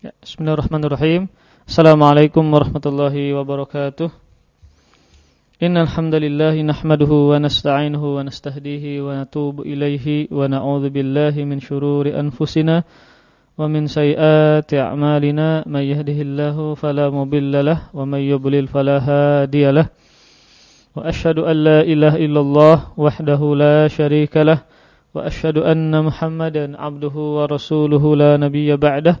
Ya, Bismillahirrahmanirrahim. Assalamualaikum warahmatullahi wabarakatuh. Innal hamdalillah nahmaduhu wa nasta'inuhu wa nastahdihi wa natubu ilaihi wa na'udzu billahi min shururi anfusina wa min sayyiati a'malina may yahdihillahu fala mudilla lahu wa may yudlil fala hadiya lahu. Wa ashhadu an la ilaha illallah wahdahu la syarika lahu wa ashhadu anna Muhammadan 'abduhu wa rasuluhu la nabiyya ba'dahu.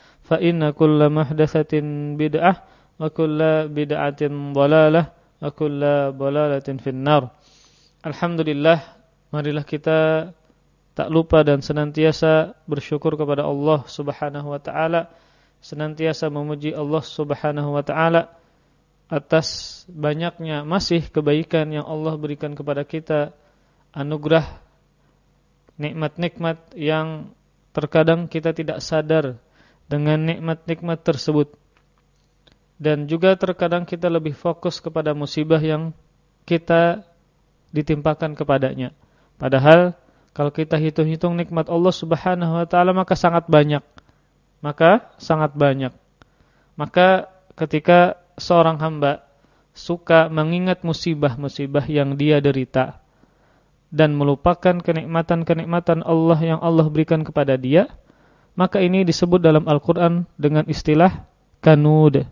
fa inna kulla mahdatsatin bid'ah wa kulla bid'atin dhalalah wa kulla dhalalatin finnar. Alhamdulillah, marilah kita tak lupa dan senantiasa bersyukur kepada Allah Subhanahu wa taala, senantiasa memuji Allah Subhanahu wa taala atas banyaknya masih kebaikan yang Allah berikan kepada kita, anugerah nikmat-nikmat yang terkadang kita tidak sadar dengan nikmat-nikmat tersebut. Dan juga terkadang kita lebih fokus kepada musibah yang kita ditimpakan kepadanya. Padahal kalau kita hitung-hitung nikmat Allah Subhanahu wa taala maka sangat banyak. Maka sangat banyak. Maka ketika seorang hamba suka mengingat musibah-musibah yang dia derita dan melupakan kenikmatan-kenikmatan Allah yang Allah berikan kepada dia, maka ini disebut dalam Al-Quran dengan istilah kanud.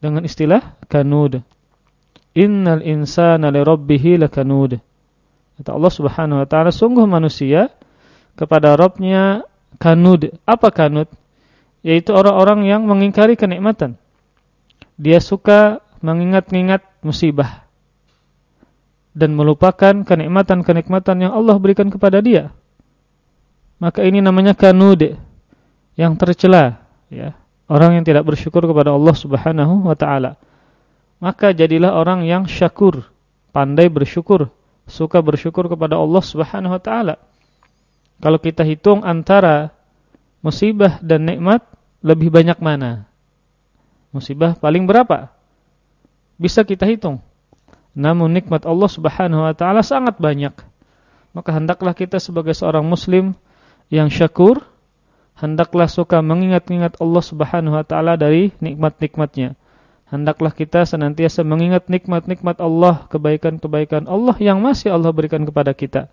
Dengan istilah kanud. Innal insana li rabbihi lakanud. Kata Allah Subhanahu wa taala, sungguh manusia kepada Rabbnya kanud. Apa kanud? Yaitu orang-orang yang mengingkari kenikmatan. Dia suka mengingat-ingat musibah dan melupakan kenikmatan-kenikmatan yang Allah berikan kepada dia maka ini namanya kanud yang tercela ya. Orang yang tidak bersyukur kepada Allah Subhanahu wa taala. Maka jadilah orang yang syakur pandai bersyukur suka bersyukur kepada Allah Subhanahu wa taala. Kalau kita hitung antara musibah dan nikmat lebih banyak mana? Musibah paling berapa? Bisa kita hitung. Namun nikmat Allah Subhanahu wa taala sangat banyak. Maka hendaklah kita sebagai seorang muslim yang syakur hendaklah suka mengingat-ingat Allah Subhanahu wa taala dari nikmat-nikmatnya. Hendaklah kita senantiasa mengingat nikmat-nikmat Allah, kebaikan-kebaikan Allah yang masih Allah berikan kepada kita.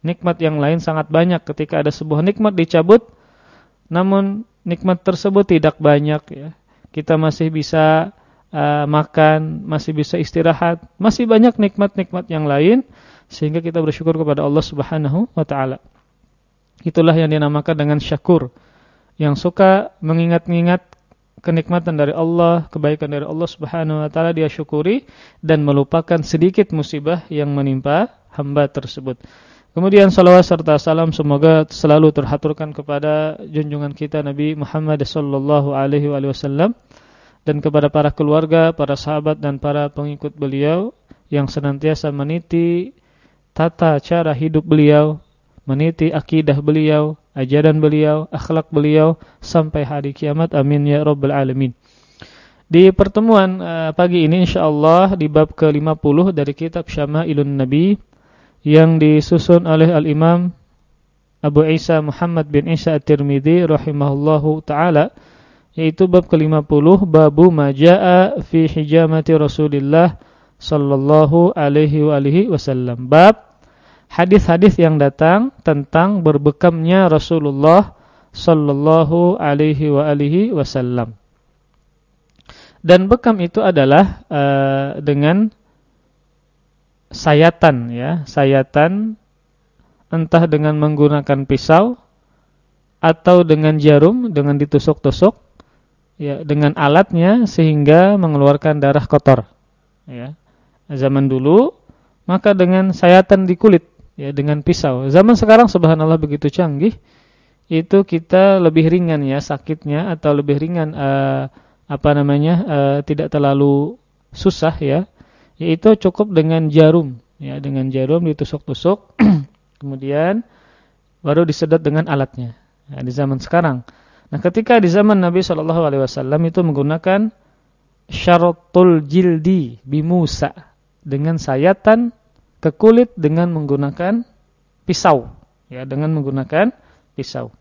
Nikmat yang lain sangat banyak ketika ada sebuah nikmat dicabut namun nikmat tersebut tidak banyak ya. Kita masih bisa uh, makan, masih bisa istirahat, masih banyak nikmat-nikmat yang lain sehingga kita bersyukur kepada Allah Subhanahu wa taala. Itulah yang dinamakan dengan syakur. Yang suka mengingat-ingat kenikmatan dari Allah, kebaikan dari Allah Subhanahu wa taala dia syukuri dan melupakan sedikit musibah yang menimpa hamba tersebut. Kemudian salawat serta salam semoga selalu terhaturkan kepada junjungan kita Nabi Muhammad sallallahu alaihi wasallam dan kepada para keluarga, para sahabat dan para pengikut beliau yang senantiasa meniti tata cara hidup beliau meniti akidah beliau, ajaran beliau, akhlak beliau sampai hari kiamat. Amin ya rabbal alamin. Di pertemuan uh, pagi ini insyaallah di bab ke-50 dari kitab Syama'ilun Nabi yang disusun oleh Al-Imam Abu Isa Muhammad bin Isa At-Tirmidzi rahimahullahu taala yaitu bab ke-50 babu majaa fi hijamati Rasulillah sallallahu alaihi wa alihi wasallam. Bab hadis-hadis yang datang tentang berbekamnya Rasulullah sallallahu alaihi wa alihi wasallam. Dan bekam itu adalah uh, dengan sayatan ya, sayatan entah dengan menggunakan pisau atau dengan jarum dengan ditusuk-tusuk ya dengan alatnya sehingga mengeluarkan darah kotor ya. Zaman dulu maka dengan sayatan di kulit ya dengan pisau. Zaman sekarang subhanallah begitu canggih itu kita lebih ringan ya sakitnya atau lebih ringan uh, apa namanya uh, tidak terlalu susah ya. Yaitu cukup dengan jarum. Ya dengan jarum ditusuk-tusuk kemudian baru disedot dengan alatnya. Ya, di zaman sekarang. Nah ketika di zaman Nabi Shallallahu alaihi wasallam itu menggunakan syaratul jildi bimusa dengan sayatan ke kulit dengan menggunakan pisau ya dengan menggunakan pisau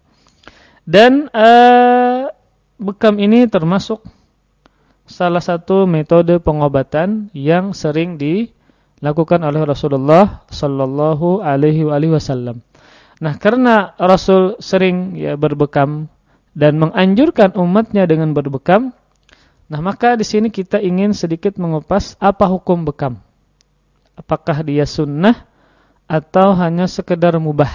dan uh, bekam ini termasuk salah satu metode pengobatan yang sering dilakukan oleh Rasulullah sallallahu alaihi wasallam. Nah, karena Rasul sering ya berbekam dan menganjurkan umatnya dengan berbekam, nah maka di sini kita ingin sedikit mengupas apa hukum bekam. Apakah dia sunnah atau hanya sekedar mubah?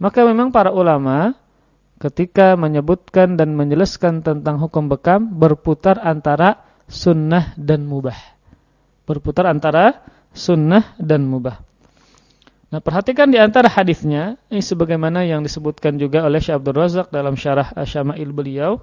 Maka memang para ulama ketika menyebutkan dan menjelaskan tentang hukum bekam berputar antara sunnah dan mubah. Berputar antara sunnah dan mubah. Nah, perhatikan di antara hadisnya, ini sebagaimana yang disebutkan juga oleh Syekh Abdul Razak dalam syarah Asyama'il beliau.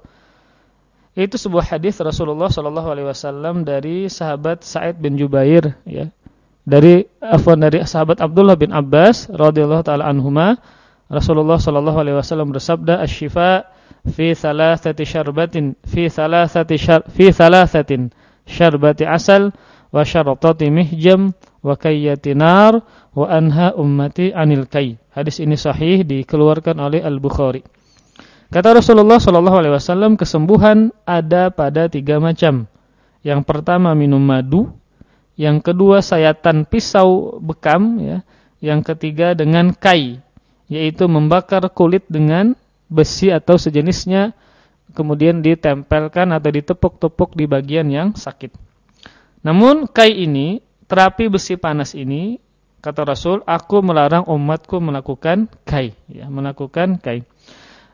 Itu sebuah hadis Rasulullah sallallahu alaihi wasallam dari sahabat Sa'id bin Jubair ya. Dari afwan dari sahabat Abdullah bin Abbas radhiyallahu taala anhuma Rasulullah sallallahu alaihi wasallam bersabda asy-syifa fi thalathati syarbatin fi thalathati syar fi thalathatin syarbati asal wa syaratati mihjam wa kayyati nar wa anha ummati anil kay. Hadis ini sahih dikeluarkan oleh Al-Bukhari. Kata Rasulullah sallallahu alaihi wasallam kesembuhan ada pada tiga macam. Yang pertama minum madu, yang kedua sayatan pisau bekam ya, yang ketiga dengan kai yaitu membakar kulit dengan besi atau sejenisnya kemudian ditempelkan atau ditepuk-tepuk di bagian yang sakit. Namun kai ini, terapi besi panas ini kata Rasul, aku melarang umatku melakukan kai, ya, melakukan kai.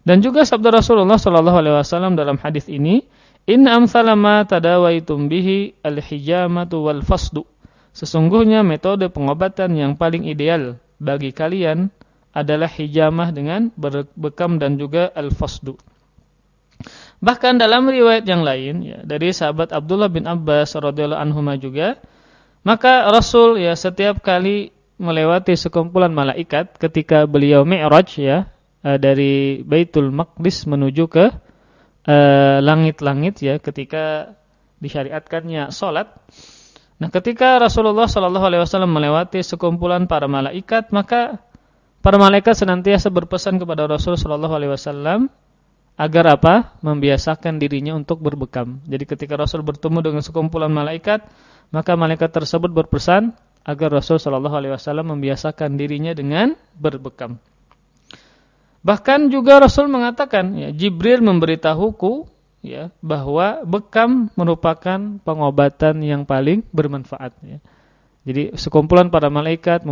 Dan juga sabda Rasulullah sallallahu alaihi wasallam dalam hadis ini, "In amsala ma tadawaitum bihi al-hijamatu wal fasdu." Sesungguhnya metode pengobatan yang paling ideal bagi kalian adalah hijamah dengan berbekam dan juga al-fasdu. Bahkan dalam riwayat yang lain ya, dari sahabat Abdullah bin Abbas radhiyallahu anhu juga, maka Rasul ya setiap kali melewati sekumpulan malaikat ketika beliau Mi'raj ya eh, dari Baitul Maqdis menuju ke eh, langit-langit uh, ya ketika disyariatkannya salat. Nah, ketika Rasulullah sallallahu alaihi wasallam melewati sekumpulan para malaikat, maka Para malaikat senantiasa berpesan kepada Rasul Shallallahu Alaihi Wasallam agar apa? Membiasakan dirinya untuk berbekam. Jadi ketika Rasul bertemu dengan sekumpulan malaikat, maka malaikat tersebut berpesan agar Rasul Shallallahu Alaihi Wasallam membiasakan dirinya dengan berbekam. Bahkan juga Rasul mengatakan, ya, Jibril memberitahuku ya bahwa bekam merupakan pengobatan yang paling bermanfaat. Ya. Jadi sekumpulan para malaikat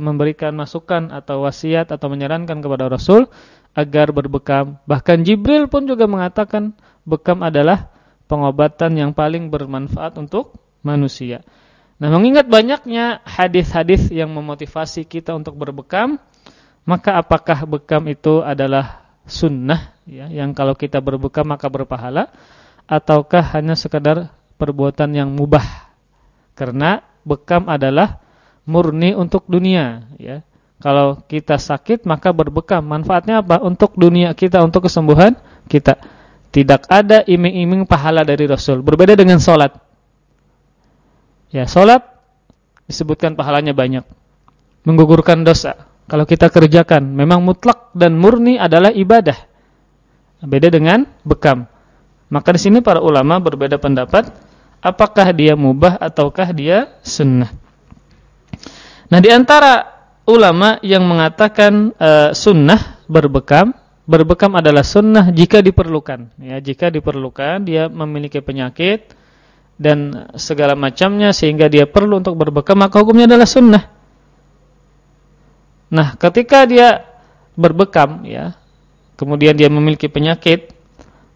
memberikan masukan atau wasiat atau menyarankan kepada Rasul agar berbekam. Bahkan Jibril pun juga mengatakan bekam adalah pengobatan yang paling bermanfaat untuk manusia. Nah, mengingat banyaknya hadis-hadis yang memotivasi kita untuk berbekam, maka apakah bekam itu adalah sunnah ya, yang kalau kita berbekam maka berpahala ataukah hanya sekadar perbuatan yang mubah? Karena bekam adalah murni untuk dunia ya. Kalau kita sakit maka berbekam. Manfaatnya apa? Untuk dunia kita, untuk kesembuhan kita. Tidak ada iming-iming pahala dari Rasul. Berbeda dengan solat. Ya, solat disebutkan pahalanya banyak. Menggugurkan dosa. Kalau kita kerjakan, memang mutlak dan murni adalah ibadah. Beda dengan bekam. Maka di sini para ulama berbeda pendapat apakah dia mubah ataukah dia sunnah. Nah, di antara ulama yang mengatakan e, sunnah berbekam berbekam adalah sunnah jika diperlukan. Ya, jika diperlukan dia memiliki penyakit dan segala macamnya sehingga dia perlu untuk berbekam maka hukumnya adalah sunnah. Nah, ketika dia berbekam ya, kemudian dia memiliki penyakit,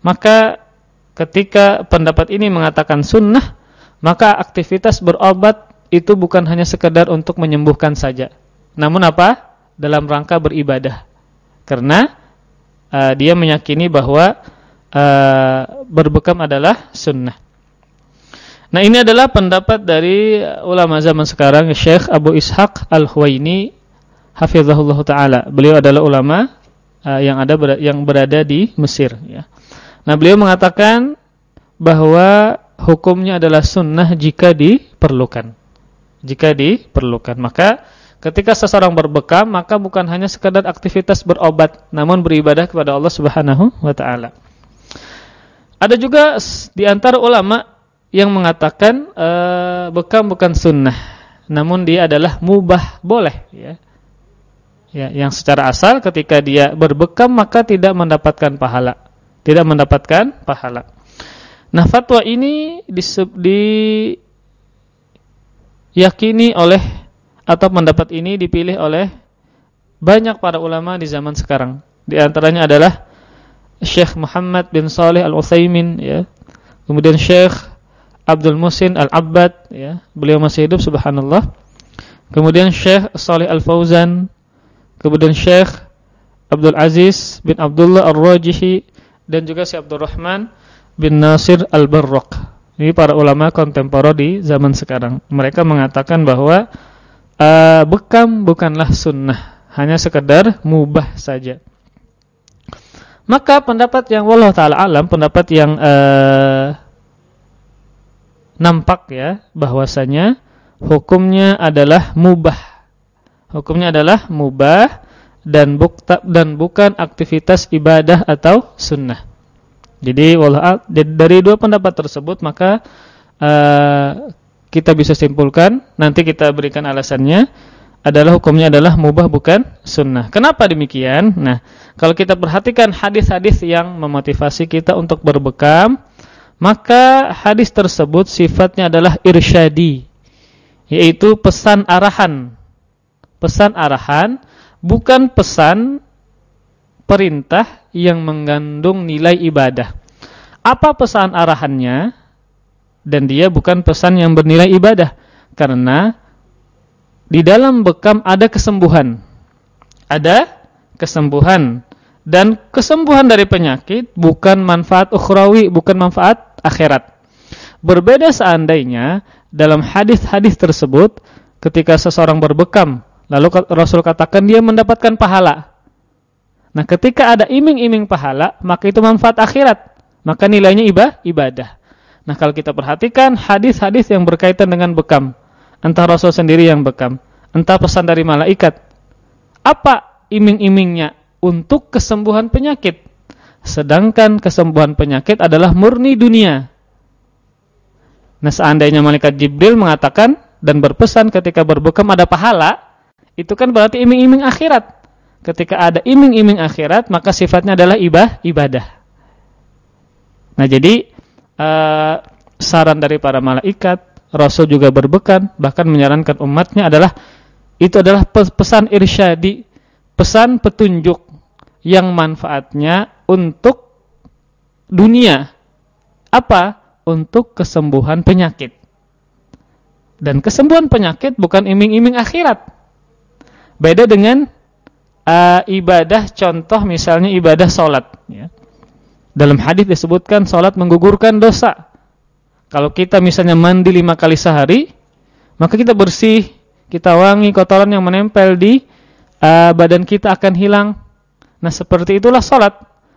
maka ketika pendapat ini mengatakan sunnah, maka aktivitas berobat itu bukan hanya sekedar untuk menyembuhkan saja. Namun apa? Dalam rangka beribadah. Karena uh, dia meyakini bahwa uh, berbekam adalah sunnah. Nah ini adalah pendapat dari ulama zaman sekarang Syekh Abu Ishaq Al-Huwaini hafizahullah taala. Beliau adalah ulama uh, yang ada yang berada di Mesir ya. Nah, beliau mengatakan bahwa hukumnya adalah sunnah jika diperlukan. Jika diperlukan, maka Ketika seseorang berbekam, maka bukan hanya sekadar aktivitas berobat, namun beribadah kepada Allah Subhanahu wa taala. Ada juga di antara ulama yang mengatakan e, bekam bukan sunnah, namun dia adalah mubah, boleh ya. Ya, yang secara asal ketika dia berbekam maka tidak mendapatkan pahala. Tidak mendapatkan pahala. Nah, fatwa ini diyakini oleh atau pendapat ini dipilih oleh banyak para ulama di zaman sekarang. Di antaranya adalah Syekh Muhammad bin Saleh Al-Utsaimin ya. Kemudian Syekh Abdul Musin Al-Abbad ya, beliau masih hidup subhanallah. Kemudian Syekh Saleh Al-Fauzan, kemudian Syekh Abdul Aziz bin Abdullah Ar-Rajihi dan juga Syekh Abdul Rahman bin Nasir Al-Barraq. Ini para ulama kontemporer di zaman sekarang. Mereka mengatakan bahwa uh, bekam bukanlah sunnah, hanya sekedar mubah saja. Maka pendapat yang wallah taala alam, pendapat yang uh, nampak ya bahwasanya hukumnya adalah mubah. Hukumnya adalah mubah dan bukta, dan bukan aktivitas ibadah atau sunnah. Jadi dari dua pendapat tersebut maka uh, kita bisa simpulkan, nanti kita berikan alasannya adalah hukumnya adalah mubah bukan sunnah. Kenapa demikian? Nah, kalau kita perhatikan hadis-hadis yang memotivasi kita untuk berbekam, maka hadis tersebut sifatnya adalah irsyadi, yaitu pesan arahan. Pesan arahan bukan pesan perintah yang mengandung nilai ibadah. Apa pesan arahannya? dan dia bukan pesan yang bernilai ibadah karena di dalam bekam ada kesembuhan. Ada kesembuhan dan kesembuhan dari penyakit bukan manfaat ukhrawi, bukan manfaat akhirat. Berbeda seandainya dalam hadis-hadis tersebut ketika seseorang berbekam lalu Rasul katakan dia mendapatkan pahala. Nah, ketika ada iming-iming pahala, maka itu manfaat akhirat. Maka nilainya ibadah. Nah kalau kita perhatikan hadis-hadis yang berkaitan dengan bekam, entah Rasul sendiri yang bekam, entah pesan dari malaikat, apa iming-imingnya untuk kesembuhan penyakit? Sedangkan kesembuhan penyakit adalah murni dunia. Nah seandainya malaikat Jibril mengatakan dan berpesan ketika berbekam ada pahala, itu kan berarti iming-iming akhirat. Ketika ada iming-iming akhirat, maka sifatnya adalah ibah, ibadah. Nah jadi uh, saran dari para malaikat, Rasul juga berbekan, bahkan menyarankan umatnya adalah itu adalah pesan irsyadi, pesan petunjuk yang manfaatnya untuk dunia. Apa? Untuk kesembuhan penyakit. Dan kesembuhan penyakit bukan iming-iming akhirat. Beda dengan uh, ibadah contoh misalnya ibadah sholat. Ya. Dalam hadis disebutkan sholat menggugurkan dosa. Kalau kita misalnya mandi lima kali sehari, maka kita bersih, kita wangi kotoran yang menempel di uh, badan kita akan hilang. Nah seperti itulah sholat.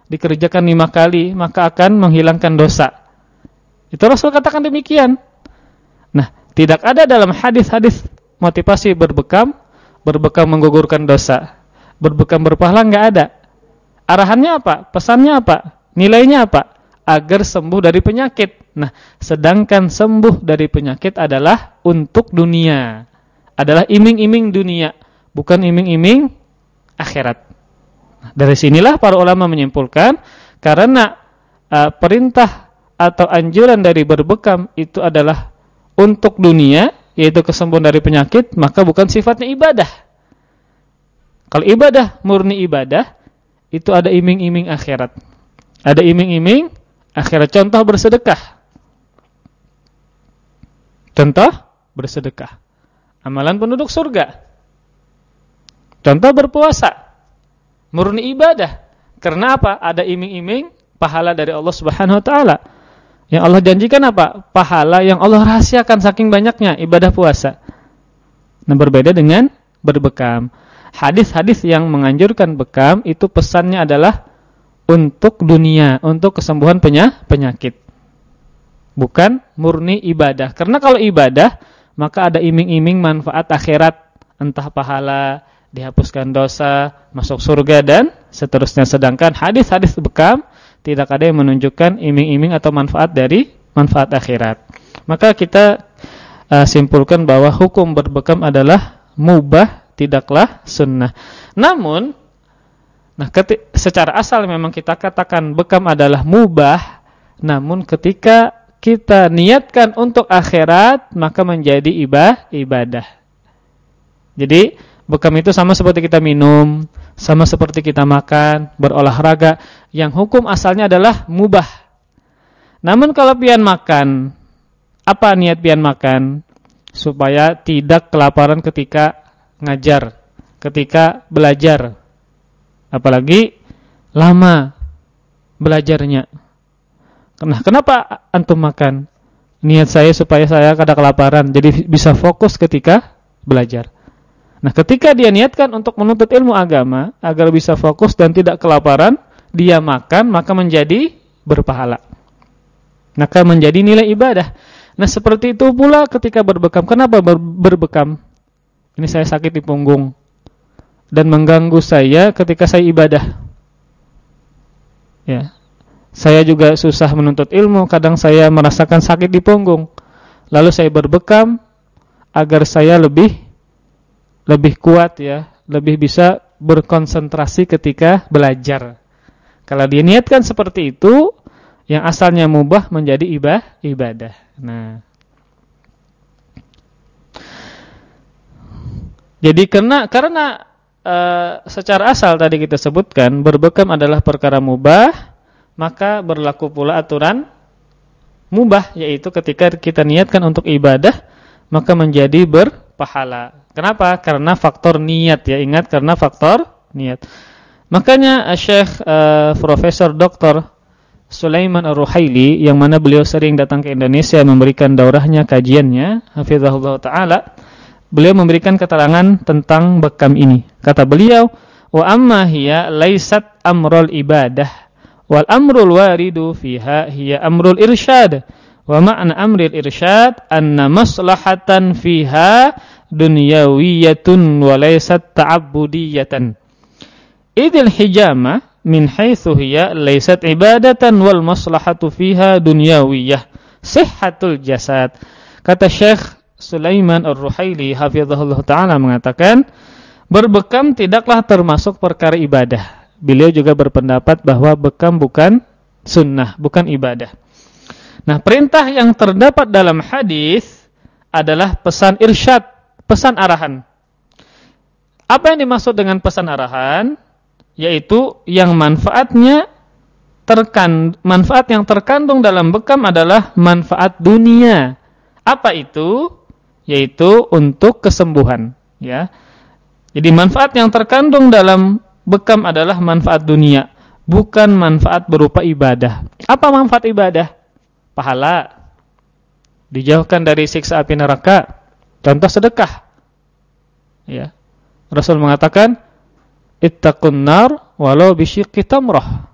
Dikerjakan lima kali, maka akan menghilangkan dosa. Itu Rasul katakan demikian. Nah, tidak ada dalam hadis-hadis motivasi berbekam, berbekam menggugurkan dosa. Berbekam berpahala nggak ada. Arahannya apa? Pesannya apa? Nilainya apa? Agar sembuh dari penyakit. Nah, sedangkan sembuh dari penyakit adalah untuk dunia. Adalah iming-iming dunia, bukan iming-iming akhirat. Dari sinilah para ulama menyimpulkan karena uh, perintah atau anjuran dari berbekam itu adalah untuk dunia, yaitu kesembuhan dari penyakit, maka bukan sifatnya ibadah. Kalau ibadah murni ibadah, itu ada iming-iming akhirat. Ada iming-iming akhirat. Contoh bersedekah. Contoh bersedekah. Amalan penduduk surga. Contoh berpuasa. Murni ibadah. Karena apa? Ada iming-iming pahala dari Allah Subhanahu wa taala. Yang Allah janjikan apa? Pahala yang Allah rahasiakan saking banyaknya ibadah puasa. Nah, berbeda dengan berbekam. Hadis-hadis yang menganjurkan bekam itu pesannya adalah untuk dunia, untuk kesembuhan penyakit. Bukan murni ibadah. Karena kalau ibadah, maka ada iming-iming manfaat akhirat, entah pahala, dihapuskan dosa, masuk surga dan seterusnya. Sedangkan hadis-hadis bekam tidak ada yang menunjukkan iming-iming atau manfaat dari manfaat akhirat. Maka kita uh, simpulkan bahwa hukum berbekam adalah mubah, tidaklah sunnah. Namun, nah secara asal memang kita katakan bekam adalah mubah, namun ketika kita niatkan untuk akhirat, maka menjadi ibah, ibadah. Jadi, bekam itu sama seperti kita minum, sama seperti kita makan, berolahraga, yang hukum asalnya adalah mubah. Namun kalau pian makan, apa niat pian makan? Supaya tidak kelaparan ketika ngajar, ketika belajar. Apalagi lama belajarnya. Nah, kenapa antum makan? Niat saya supaya saya kada kelaparan, jadi bisa fokus ketika belajar. Nah, ketika dia niatkan untuk menuntut ilmu agama agar bisa fokus dan tidak kelaparan, dia makan maka menjadi berpahala. Maka menjadi nilai ibadah. Nah, seperti itu pula ketika berbekam. Kenapa ber berbekam? Ini saya sakit di punggung dan mengganggu saya ketika saya ibadah. Ya. Saya juga susah menuntut ilmu, kadang saya merasakan sakit di punggung. Lalu saya berbekam agar saya lebih lebih kuat ya, lebih bisa berkonsentrasi ketika belajar. Kalau dia niatkan seperti itu, yang asalnya mubah menjadi ibah, ibadah. Nah. Jadi karena karena e, secara asal tadi kita sebutkan berbekam adalah perkara mubah, maka berlaku pula aturan mubah yaitu ketika kita niatkan untuk ibadah maka menjadi berpahala. Kenapa? Karena faktor niat ya. Ingat karena faktor niat. Makanya uh, Syekh uh, Profesor Dr. Sulaiman Ar-Ruhaili yang mana beliau sering datang ke Indonesia memberikan daurahnya, kajiannya, hafizahullah taala, beliau memberikan keterangan tentang bekam ini. Kata beliau, "Wa amma hiya laisat amrul ibadah, wal amrul waridu fiha hiya amrul irsyad." Wa ma'na amril irsyad anna maslahatan fiha dunyawiyatun wa laysat ta'abbudiyatan. Idil hijama min haitsu hiya laysat ibadatan wal maslahatu fiha dunyawiyah. Sihhatul jasad. Kata Syekh Sulaiman Ar-Ruhaili hafizahullah taala mengatakan berbekam tidaklah termasuk perkara ibadah. Beliau juga berpendapat bahwa bekam bukan sunnah, bukan ibadah. Nah, perintah yang terdapat dalam hadis adalah pesan irsyad pesan arahan. Apa yang dimaksud dengan pesan arahan? Yaitu yang manfaatnya terkan manfaat yang terkandung dalam bekam adalah manfaat dunia. Apa itu? Yaitu untuk kesembuhan, ya. Jadi manfaat yang terkandung dalam bekam adalah manfaat dunia, bukan manfaat berupa ibadah. Apa manfaat ibadah? Pahala. Dijauhkan dari siksa api neraka Contoh sedekah. Ya. Rasul mengatakan, "Ittaqun nar walau bisyiqqi tamrah."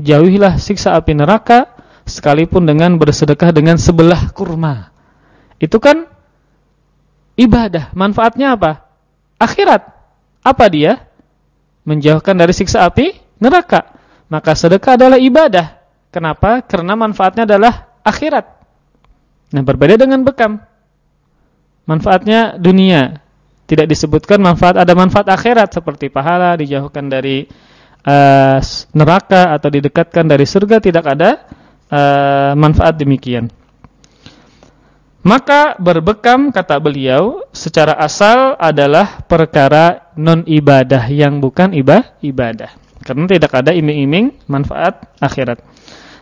Jauhilah siksa api neraka sekalipun dengan bersedekah dengan sebelah kurma. Itu kan ibadah. Manfaatnya apa? Akhirat. Apa dia? Menjauhkan dari siksa api neraka. Maka sedekah adalah ibadah. Kenapa? Karena manfaatnya adalah akhirat. Nah, berbeda dengan bekam manfaatnya dunia. Tidak disebutkan manfaat ada manfaat akhirat seperti pahala dijauhkan dari uh, neraka atau didekatkan dari surga tidak ada uh, manfaat demikian. Maka berbekam kata beliau secara asal adalah perkara non ibadah yang bukan ibadah. Karena tidak ada iming-iming manfaat akhirat.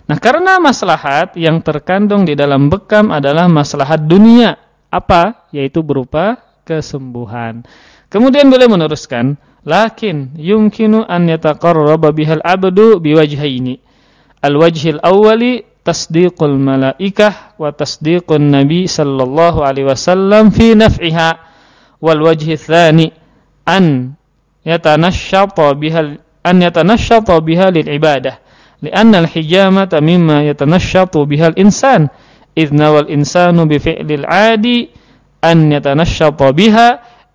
Nah, karena maslahat yang terkandung di dalam bekam adalah maslahat dunia. Apa? Yaitu berupa kesembuhan. Kemudian boleh meneruskan, lakin yumkinu an yataqarraba bihal abdu biwajhaini. Al-wajhil awwali tasdiqul malaikah wa tasdiqun nabi sallallahu alaihi wasallam fi naf'iha wal wajhi tsani an yatanashshata bihal an yatanashshata biha lil ibadah lianna al hijamata mimma yatanashshatu biha al insan idna wal insanu bi fi'lil adi an yatanashshata biha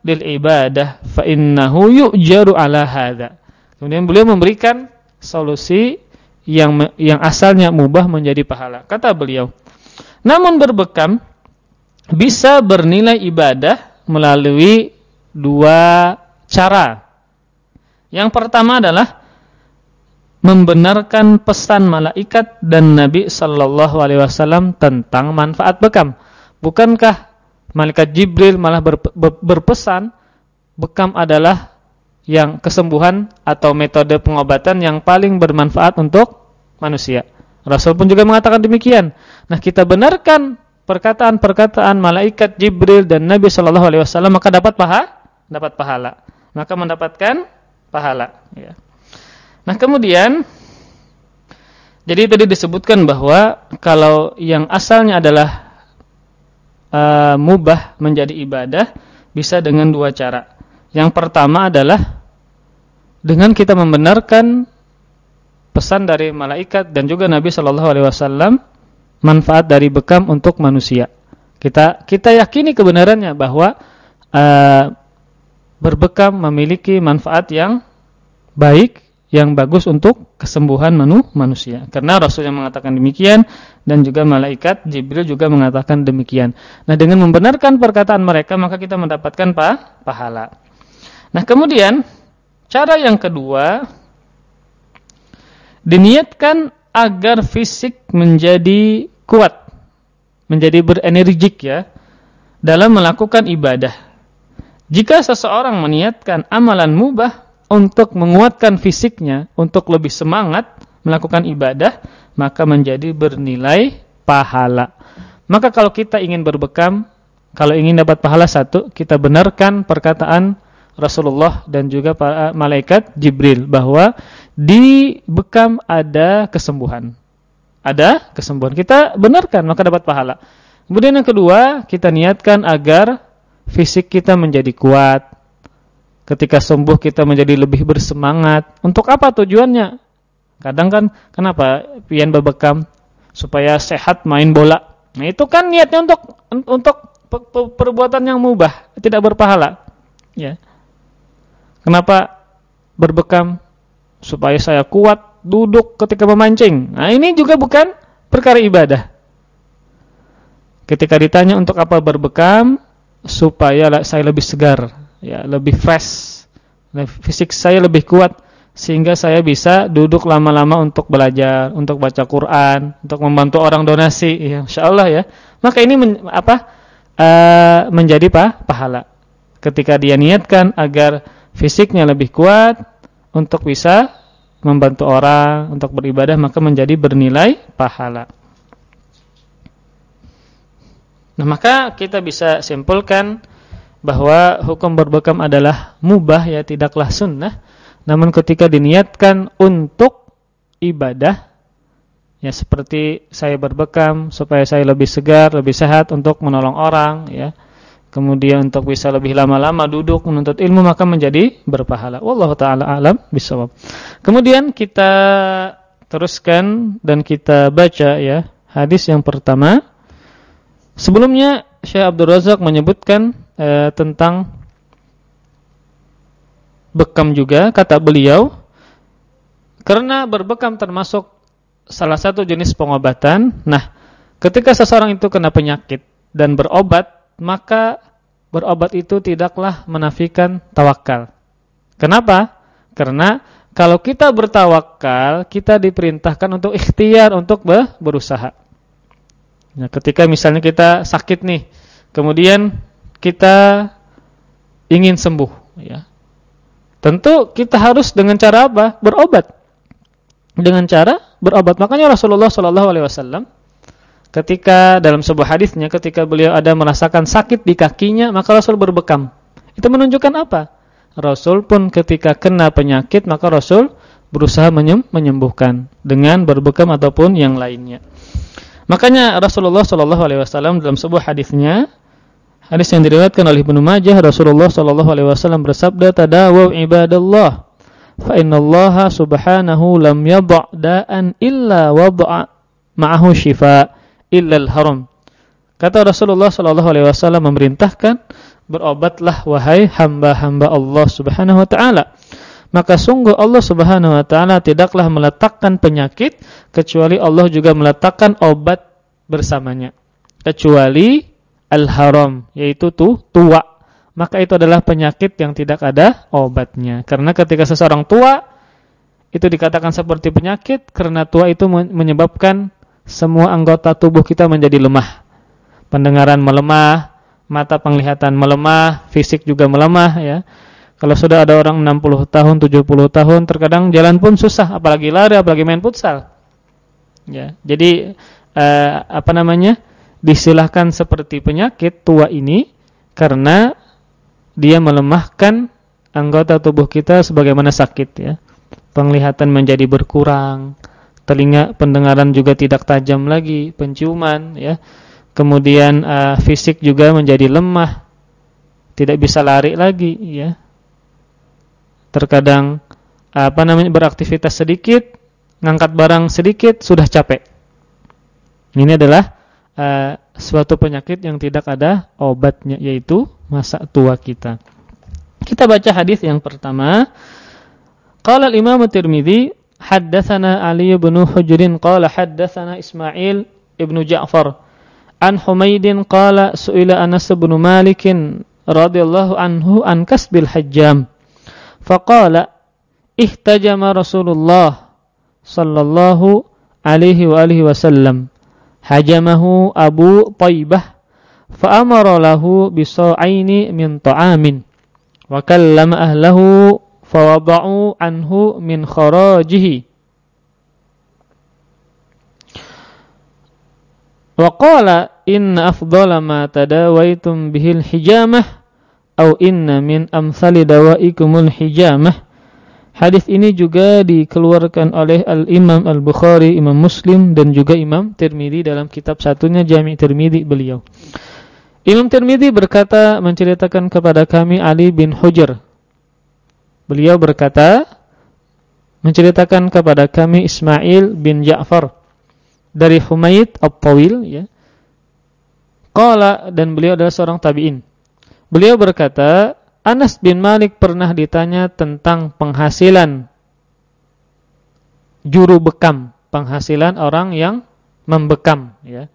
lil ibadah fa innahu yu'jaru ala hadha kemudian beliau memberikan solusi yang yang asalnya mubah menjadi pahala. Kata beliau, namun berbekam bisa bernilai ibadah melalui dua cara. Yang pertama adalah membenarkan pesan malaikat dan Nabi Shallallahu Alaihi Wasallam tentang manfaat bekam. Bukankah malaikat Jibril malah berpesan bekam adalah yang kesembuhan atau metode pengobatan yang paling bermanfaat untuk manusia. Rasul pun juga mengatakan demikian. Nah, kita benarkan perkataan-perkataan malaikat Jibril dan Nabi Shallallahu alaihi wasallam maka dapat paha, dapat pahala. Maka mendapatkan pahala, ya. Nah, kemudian jadi tadi disebutkan bahwa kalau yang asalnya adalah uh, mubah menjadi ibadah bisa dengan dua cara. Yang pertama adalah dengan kita membenarkan pesan dari malaikat dan juga Nabi Shallallahu Alaihi Wasallam manfaat dari bekam untuk manusia. Kita kita yakini kebenarannya bahwa uh, berbekam memiliki manfaat yang baik, yang bagus untuk kesembuhan manu, manusia. Karena Rasul yang mengatakan demikian dan juga malaikat Jibril juga mengatakan demikian. Nah, dengan membenarkan perkataan mereka maka kita mendapatkan pa, pahala. Nah, kemudian cara yang kedua diniatkan agar fisik menjadi kuat, menjadi berenergik ya dalam melakukan ibadah. Jika seseorang meniatkan amalan mubah untuk menguatkan fisiknya, untuk lebih semangat melakukan ibadah, maka menjadi bernilai pahala. Maka kalau kita ingin berbekam, kalau ingin dapat pahala satu, kita benarkan perkataan Rasulullah dan juga para malaikat Jibril bahwa di bekam ada kesembuhan. Ada kesembuhan. Kita benarkan maka dapat pahala. Kemudian yang kedua, kita niatkan agar fisik kita menjadi kuat. Ketika sembuh kita menjadi lebih bersemangat. Untuk apa tujuannya? Kadang kan kenapa pian berbekam supaya sehat main bola. Nah, itu kan niatnya untuk untuk perbuatan yang mubah, tidak berpahala. Ya. Kenapa berbekam? Supaya saya kuat duduk ketika memancing. Nah, ini juga bukan perkara ibadah. Ketika ditanya untuk apa berbekam, supaya saya lebih segar, ya, lebih fresh. Fisik saya lebih kuat sehingga saya bisa duduk lama-lama untuk belajar, untuk baca Quran, untuk membantu orang donasi, ya, insyaallah ya. Maka ini men, apa? Uh, menjadi apa? pahala. Ketika dia niatkan agar fisiknya lebih kuat untuk bisa membantu orang untuk beribadah maka menjadi bernilai pahala. Nah, maka kita bisa simpulkan bahwa hukum berbekam adalah mubah ya tidaklah sunnah. Namun ketika diniatkan untuk ibadah ya seperti saya berbekam supaya saya lebih segar, lebih sehat untuk menolong orang ya kemudian untuk bisa lebih lama-lama duduk menuntut ilmu maka menjadi berpahala. Wallahu taala alam bisawab. Kemudian kita teruskan dan kita baca ya hadis yang pertama. Sebelumnya Syekh Abdul Razak menyebutkan eh, tentang bekam juga kata beliau karena berbekam termasuk salah satu jenis pengobatan. Nah, ketika seseorang itu kena penyakit dan berobat maka berobat itu tidaklah menafikan tawakal. Kenapa? Karena kalau kita bertawakal, kita diperintahkan untuk ikhtiar untuk berusaha. Nah, ketika misalnya kita sakit nih, kemudian kita ingin sembuh, ya. Tentu kita harus dengan cara apa? Berobat. Dengan cara berobat. Makanya Rasulullah Shallallahu Alaihi Wasallam ketika dalam sebuah hadisnya, ketika beliau ada merasakan sakit di kakinya, maka Rasul berbekam. Itu menunjukkan apa? Rasul pun ketika kena penyakit, maka Rasul berusaha menyembuhkan dengan berbekam ataupun yang lainnya. Makanya Rasulullah Shallallahu Alaihi Wasallam dalam sebuah hadisnya, hadis yang diriwayatkan oleh Ibnu Majah, Rasulullah Shallallahu Alaihi Wasallam bersabda, "Tadawu ibadallah, fa inna Allah subhanahu lam yadha' da'an illa wada'a ma'ahu shifa illa al-haram." Kata Rasulullah Shallallahu Alaihi Wasallam memerintahkan, berobatlah wahai hamba-hamba Allah Subhanahu Wa Taala maka sungguh Allah Subhanahu wa taala tidaklah meletakkan penyakit kecuali Allah juga meletakkan obat bersamanya. Kecuali al-haram yaitu tuh tua. Maka itu adalah penyakit yang tidak ada obatnya. Karena ketika seseorang tua itu dikatakan seperti penyakit karena tua itu menyebabkan semua anggota tubuh kita menjadi lemah. Pendengaran melemah, mata penglihatan melemah, fisik juga melemah ya kalau sudah ada orang 60 tahun, 70 tahun, terkadang jalan pun susah, apalagi lari, apalagi main futsal. Ya, jadi eh, apa namanya? Disilahkan seperti penyakit tua ini karena dia melemahkan anggota tubuh kita sebagaimana sakit ya. Penglihatan menjadi berkurang, telinga pendengaran juga tidak tajam lagi, penciuman ya. Kemudian uh, fisik juga menjadi lemah, tidak bisa lari lagi ya terkadang apa namanya beraktivitas sedikit, ngangkat barang sedikit sudah capek. Ini adalah uh, suatu penyakit yang tidak ada obatnya yaitu masa tua kita. Kita baca hadis yang pertama. Qala al-Imam Tirmizi haddatsana Ali bin Hujr qala haddatsana Ismail ibnu Ja'far an Humaidin qala su'ila Anas bin Malik radhiyallahu anhu an kasbil hajjam Faqala ihtajama Rasulullah sallallahu alaihi wa alihi wasallam hajamahu Abu Taibah fa amara lahu bisa'aini min ta'amin wa kallama ahlahu fa wada'u anhu min kharajihi wa qala inna afdala ma tadawaitum bihil hijamah au inna min amsali dawaikumul hijamah. Hadis ini juga dikeluarkan oleh Al-Imam Al-Bukhari, Imam Muslim dan juga Imam Tirmidzi dalam kitab satunya Jami' Tirmidzi beliau. Imam Tirmidzi berkata menceritakan kepada kami Ali bin Hujr. Beliau berkata menceritakan kepada kami Ismail bin Ja'far dari Humaid At-Tawil ya. Qala dan beliau adalah seorang tabi'in. Beliau berkata, Anas bin Malik pernah ditanya tentang penghasilan juru bekam, penghasilan orang yang membekam ya.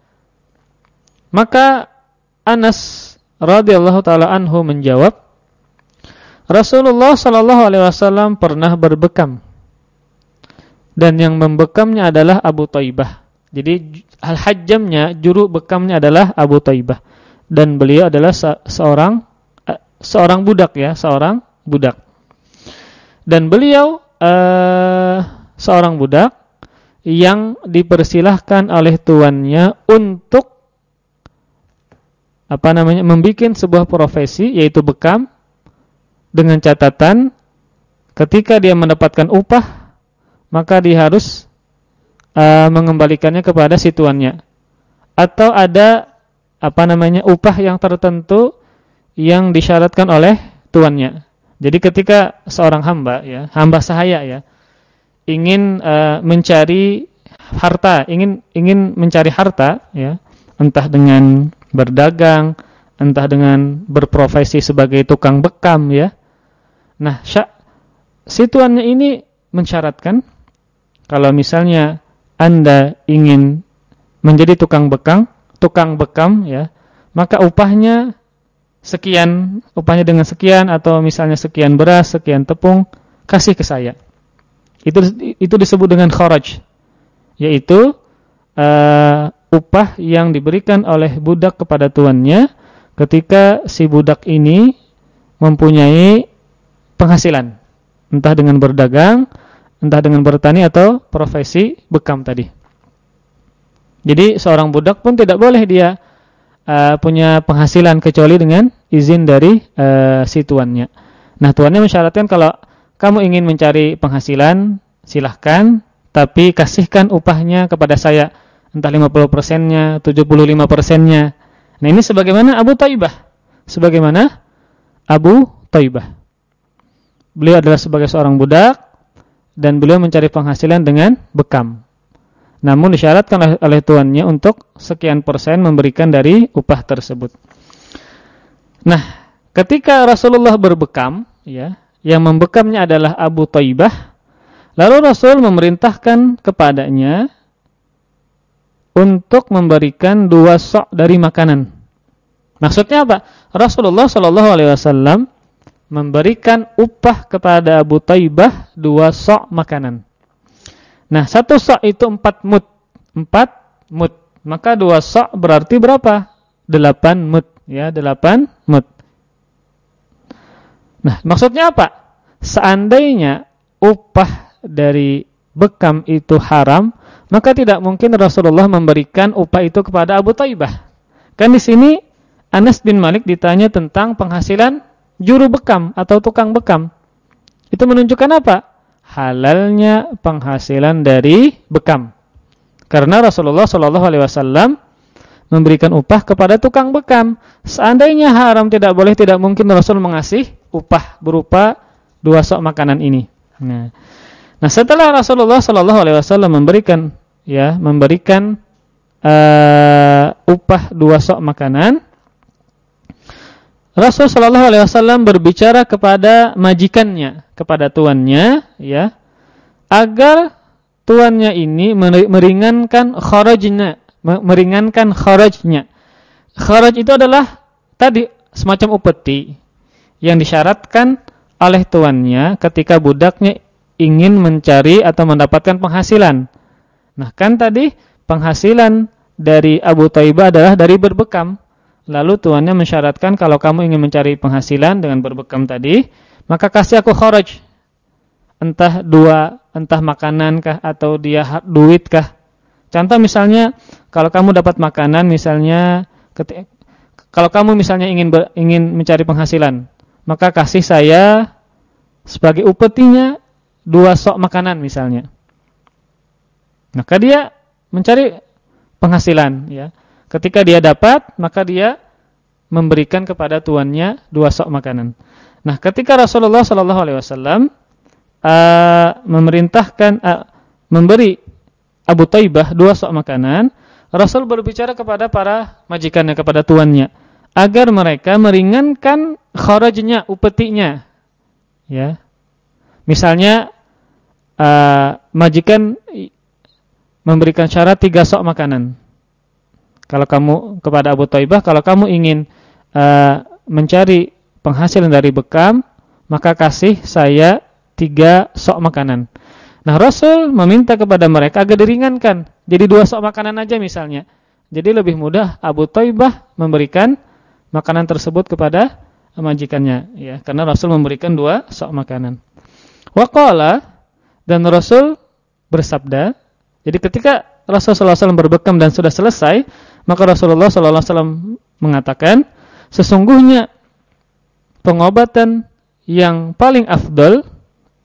Maka Anas radhiyallahu taala anhu menjawab, Rasulullah sallallahu alaihi wasallam pernah berbekam. Dan yang membekamnya adalah Abu Taibah. Jadi al-hajjamnya juru bekamnya adalah Abu Taibah dan beliau adalah se seorang seorang budak ya, seorang budak. Dan beliau uh, seorang budak yang dipersilahkan oleh tuannya untuk apa namanya membuat sebuah profesi yaitu bekam dengan catatan ketika dia mendapatkan upah maka dia harus uh, mengembalikannya kepada si tuannya atau ada apa namanya upah yang tertentu yang disyaratkan oleh tuannya. Jadi ketika seorang hamba ya, hamba sahaya ya, ingin uh, mencari harta, ingin ingin mencari harta ya, entah dengan berdagang, entah dengan berprofesi sebagai tukang bekam ya. Nah, si tuannya ini mensyaratkan kalau misalnya Anda ingin menjadi tukang bekam, tukang bekam ya, maka upahnya sekian, upahnya dengan sekian atau misalnya sekian beras, sekian tepung, kasih ke saya. Itu itu disebut dengan kharaj. Yaitu uh, upah yang diberikan oleh budak kepada tuannya ketika si budak ini mempunyai penghasilan. Entah dengan berdagang, entah dengan bertani atau profesi bekam tadi. Jadi seorang budak pun tidak boleh dia uh, punya penghasilan kecuali dengan izin dari uh, si tuannya. Nah, tuannya mensyaratkan kalau kamu ingin mencari penghasilan, silahkan, tapi kasihkan upahnya kepada saya, entah 50%-nya, 75%-nya. Nah, ini sebagaimana Abu Taibah. Sebagaimana Abu Taibah. Beliau adalah sebagai seorang budak dan beliau mencari penghasilan dengan bekam. Namun disyaratkan oleh, tuannya untuk sekian persen memberikan dari upah tersebut. Nah, ketika Rasulullah berbekam, ya, yang membekamnya adalah Abu Taibah. Lalu Rasul memerintahkan kepadanya untuk memberikan dua sok dari makanan. Maksudnya apa? Rasulullah Shallallahu Alaihi Wasallam memberikan upah kepada Abu Taibah dua sok makanan. Nah, satu sok itu empat mut, empat mut. Maka dua sok berarti berapa? Delapan mut, ya, delapan mut. Nah, maksudnya apa? Seandainya upah dari bekam itu haram, maka tidak mungkin Rasulullah memberikan upah itu kepada Abu Taibah. Kan di sini Anas bin Malik ditanya tentang penghasilan juru bekam atau tukang bekam. Itu menunjukkan apa? Halalnya penghasilan dari bekam. Karena Rasulullah Shallallahu alaihi wasallam memberikan upah kepada tukang bekam. Seandainya haram tidak boleh tidak mungkin Rasul mengasih upah berupa dua sok makanan ini. Nah, nah setelah Rasulullah Shallallahu Alaihi Wasallam memberikan ya memberikan uh, upah dua sok makanan, Rasul Shallallahu Alaihi Wasallam berbicara kepada majikannya, kepada tuannya, ya, agar tuannya ini meringankan kharajnya, meringankan kharajnya. Kharaj itu adalah tadi semacam upeti, yang disyaratkan oleh tuannya ketika budaknya ingin mencari atau mendapatkan penghasilan. Nah, kan tadi penghasilan dari Abu Taibah adalah dari berbekam. Lalu tuannya mensyaratkan kalau kamu ingin mencari penghasilan dengan berbekam tadi, maka kasih aku kharaj. Entah dua, entah makanan kah atau dia duit kah. Contoh misalnya kalau kamu dapat makanan misalnya kalau kamu misalnya ingin ingin mencari penghasilan, maka kasih saya sebagai upetinya dua sok makanan misalnya. Maka dia mencari penghasilan ya. Ketika dia dapat, maka dia memberikan kepada tuannya dua sok makanan. Nah, ketika Rasulullah Shallallahu alaihi wasallam uh, memerintahkan uh, memberi Abu Taibah dua sok makanan, Rasul berbicara kepada para majikannya kepada tuannya agar mereka meringankan kharajnya, upetinya. Ya. Misalnya uh, majikan memberikan syarat tiga sok makanan. Kalau kamu kepada Abu Taibah, kalau kamu ingin uh, mencari penghasilan dari bekam, maka kasih saya tiga sok makanan. Nah Rasul meminta kepada mereka agar diringankan. Jadi dua sok makanan aja misalnya. Jadi lebih mudah Abu Taibah memberikan makanan tersebut kepada majikannya ya karena Rasul memberikan dua sok makanan. Waqala dan Rasul bersabda, jadi ketika Rasulullah SAW berbekam dan sudah selesai, maka Rasulullah SAW mengatakan, sesungguhnya pengobatan yang paling afdol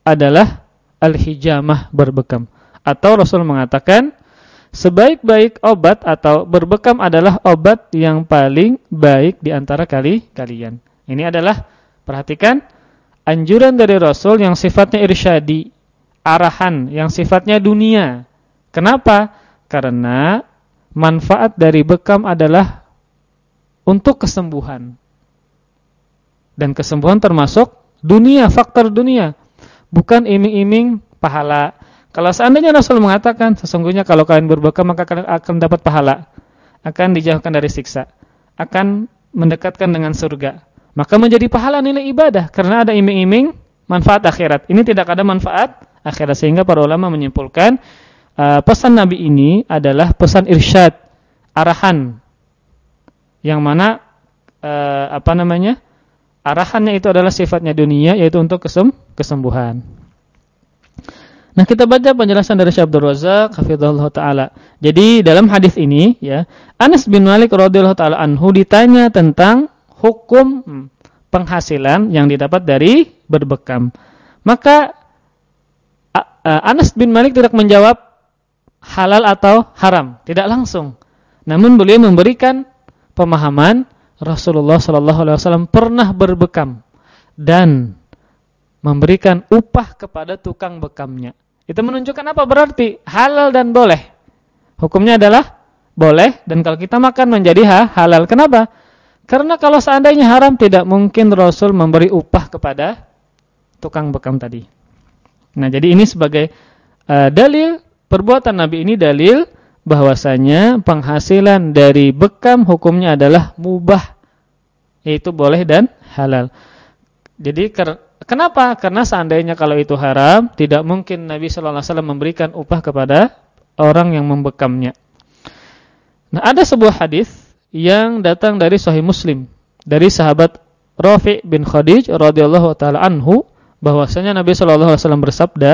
adalah al-hijamah berbekam. Atau Rasul mengatakan, Sebaik-baik obat atau berbekam adalah obat yang paling baik di antara kali kalian. Ini adalah perhatikan anjuran dari Rasul yang sifatnya irsyadi, arahan yang sifatnya dunia. Kenapa? Karena manfaat dari bekam adalah untuk kesembuhan. Dan kesembuhan termasuk dunia, faktor dunia. Bukan iming-iming pahala kalau seandainya Rasul mengatakan sesungguhnya kalau kalian berbekam maka kalian akan dapat pahala, akan dijauhkan dari siksa, akan mendekatkan dengan surga, maka menjadi pahala nilai ibadah karena ada iming-iming manfaat akhirat. Ini tidak ada manfaat akhirat sehingga para ulama menyimpulkan uh, pesan Nabi ini adalah pesan irsyad, arahan yang mana uh, apa namanya? arahannya itu adalah sifatnya dunia yaitu untuk kesem kesembuhan. Nah, kita baca penjelasan dari Syekh Abdul Razak hafizallahu taala. Jadi dalam hadis ini ya, Anas bin Malik radhiyallahu taala anhu ditanya tentang hukum hmm, penghasilan yang didapat dari berbekam. Maka Anas bin Malik tidak menjawab halal atau haram, tidak langsung. Namun beliau memberikan pemahaman Rasulullah Shallallahu Alaihi Wasallam pernah berbekam dan memberikan upah kepada tukang bekamnya. Itu menunjukkan apa berarti halal dan boleh. Hukumnya adalah boleh dan kalau kita makan menjadi ha, halal. Kenapa? Karena kalau seandainya haram tidak mungkin Rasul memberi upah kepada tukang bekam tadi. Nah, jadi ini sebagai uh, dalil perbuatan Nabi ini dalil bahwasanya penghasilan dari bekam hukumnya adalah mubah yaitu boleh dan halal. Jadi kenapa? Karena seandainya kalau itu haram, tidak mungkin Nabi sallallahu alaihi wasallam memberikan upah kepada orang yang membekamnya. Nah, ada sebuah hadis yang datang dari Sahih Muslim dari sahabat Rafi' bin Khadij radhiyallahu taala anhu bahwasanya Nabi sallallahu alaihi wasallam bersabda,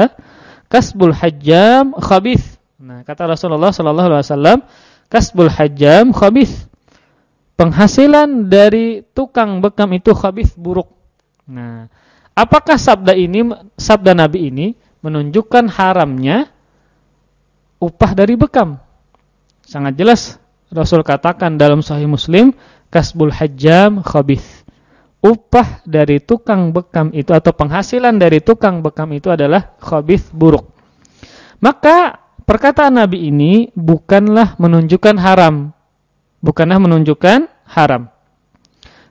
"Kasbul hajjam khabith." Nah, kata Rasulullah sallallahu alaihi wasallam, kasbul hajjam khabith. Penghasilan dari tukang bekam itu khabith buruk. Nah, apakah sabda ini sabda Nabi ini menunjukkan haramnya upah dari bekam? Sangat jelas Rasul katakan dalam Sahih Muslim, kasbul hajjam khabith. Upah dari tukang bekam itu atau penghasilan dari tukang bekam itu adalah khabith buruk. Maka perkataan Nabi ini bukanlah menunjukkan haram. Bukanlah menunjukkan haram.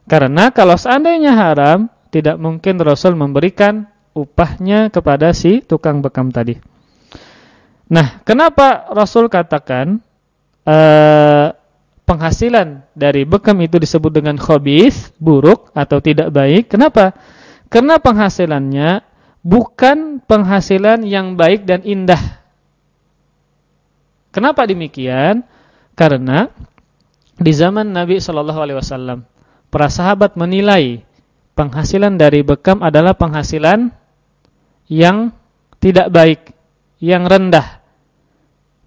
Karena kalau seandainya haram, tidak mungkin Rasul memberikan upahnya kepada si tukang bekam tadi. Nah, kenapa Rasul katakan uh, penghasilan dari bekam itu disebut dengan khobis, buruk atau tidak baik? Kenapa? Karena penghasilannya bukan penghasilan yang baik dan indah Kenapa demikian? Karena di zaman Nabi Shallallahu Alaihi Wasallam, para sahabat menilai penghasilan dari bekam adalah penghasilan yang tidak baik, yang rendah.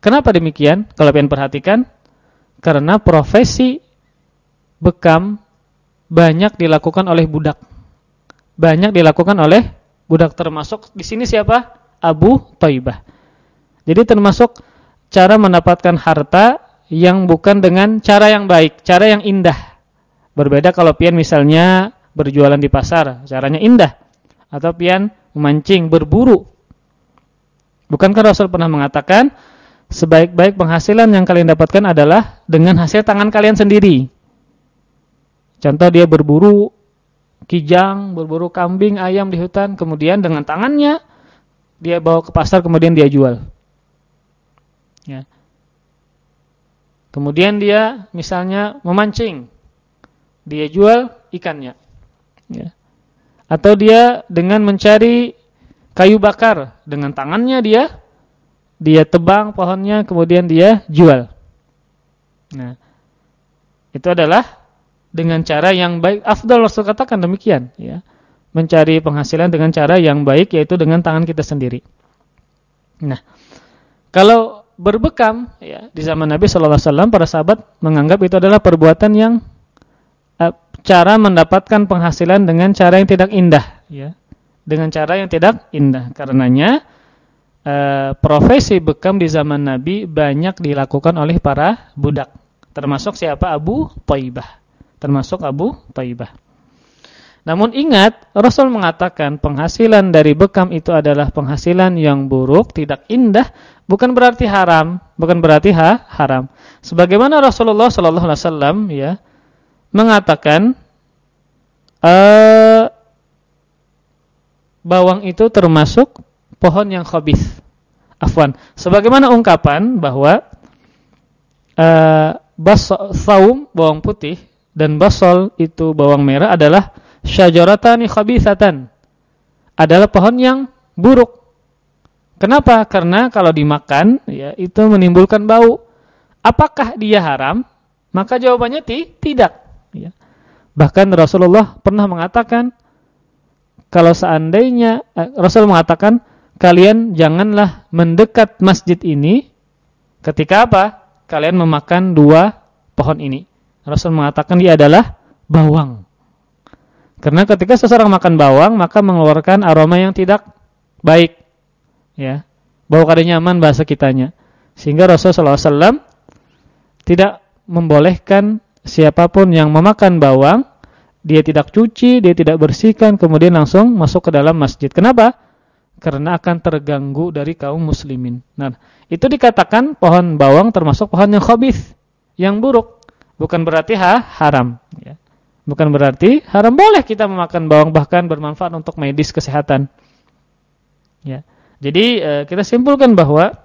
Kenapa demikian? Kalau kalian perhatikan, karena profesi bekam banyak dilakukan oleh budak. Banyak dilakukan oleh budak termasuk di sini siapa? Abu Taibah. Jadi termasuk cara mendapatkan harta yang bukan dengan cara yang baik, cara yang indah. Berbeda kalau pian misalnya berjualan di pasar, caranya indah. Atau pian memancing, berburu. Bukankah Rasul pernah mengatakan, sebaik-baik penghasilan yang kalian dapatkan adalah dengan hasil tangan kalian sendiri. Contoh dia berburu kijang, berburu kambing, ayam di hutan, kemudian dengan tangannya dia bawa ke pasar kemudian dia jual. Ya. Kemudian dia misalnya memancing, dia jual ikannya. Ya. Atau dia dengan mencari kayu bakar dengan tangannya dia dia tebang pohonnya kemudian dia jual. Nah, itu adalah dengan cara yang baik. Afdal Rasul katakan demikian, ya. Mencari penghasilan dengan cara yang baik yaitu dengan tangan kita sendiri. Nah, kalau berbekam ya di zaman Nabi sallallahu alaihi wasallam para sahabat menganggap itu adalah perbuatan yang uh, cara mendapatkan penghasilan dengan cara yang tidak indah ya dengan cara yang tidak indah karenanya uh, profesi bekam di zaman Nabi banyak dilakukan oleh para budak termasuk siapa? Abu Thaibah termasuk Abu Thaibah namun ingat, Rasul mengatakan penghasilan dari bekam itu adalah penghasilan yang buruk, tidak indah, bukan berarti haram, bukan berarti ha, haram. Sebagaimana Rasulullah sallallahu alaihi wasallam ya mengatakan uh, bawang itu termasuk pohon yang khabith. Afwan. Sebagaimana ungkapan bahwa uh, saum bawang putih dan basol itu bawang merah adalah syajaratani khabithatan adalah pohon yang buruk. Kenapa? Karena kalau dimakan ya itu menimbulkan bau. Apakah dia haram? Maka jawabannya ti tidak. Ya. Bahkan Rasulullah pernah mengatakan kalau seandainya eh, Rasul mengatakan kalian janganlah mendekat masjid ini ketika apa? Kalian memakan dua pohon ini. Rasul mengatakan dia adalah bawang. Karena ketika seseorang makan bawang maka mengeluarkan aroma yang tidak baik. Ya. Bau kada nyaman bahasa kitanya. Sehingga Rasulullah SAW tidak membolehkan siapa pun yang memakan bawang dia tidak cuci, dia tidak bersihkan, kemudian langsung masuk ke dalam masjid. Kenapa? Karena akan terganggu dari kaum muslimin. Nah, itu dikatakan pohon bawang termasuk pohon yang khabith, yang buruk. Bukan berarti ha, haram. Ya. Bukan berarti haram boleh kita memakan bawang bahkan bermanfaat untuk medis kesehatan. Ya. Jadi uh, kita simpulkan bahwa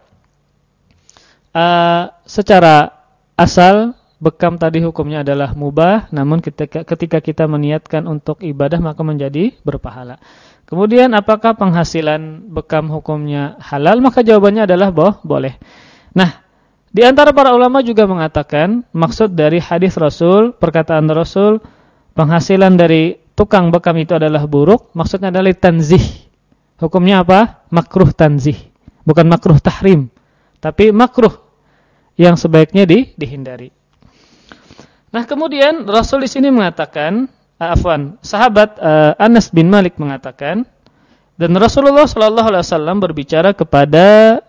uh, secara asal bekam tadi hukumnya adalah mubah, namun ketika, ketika kita meniatkan untuk ibadah maka menjadi berpahala. Kemudian apakah penghasilan bekam hukumnya halal? Maka jawabannya adalah boh, boleh. Nah, di antara para ulama juga mengatakan maksud dari hadis Rasul, perkataan Rasul, penghasilan dari tukang bekam itu adalah buruk, maksudnya adalah tanzih. Hukumnya apa? Makruh tanzih. Bukan makruh tahrim, tapi makruh yang sebaiknya di, dihindari. Nah, kemudian Rasul di sini mengatakan, uh, afwan, sahabat uh, Anas bin Malik mengatakan dan Rasulullah sallallahu alaihi wasallam berbicara kepada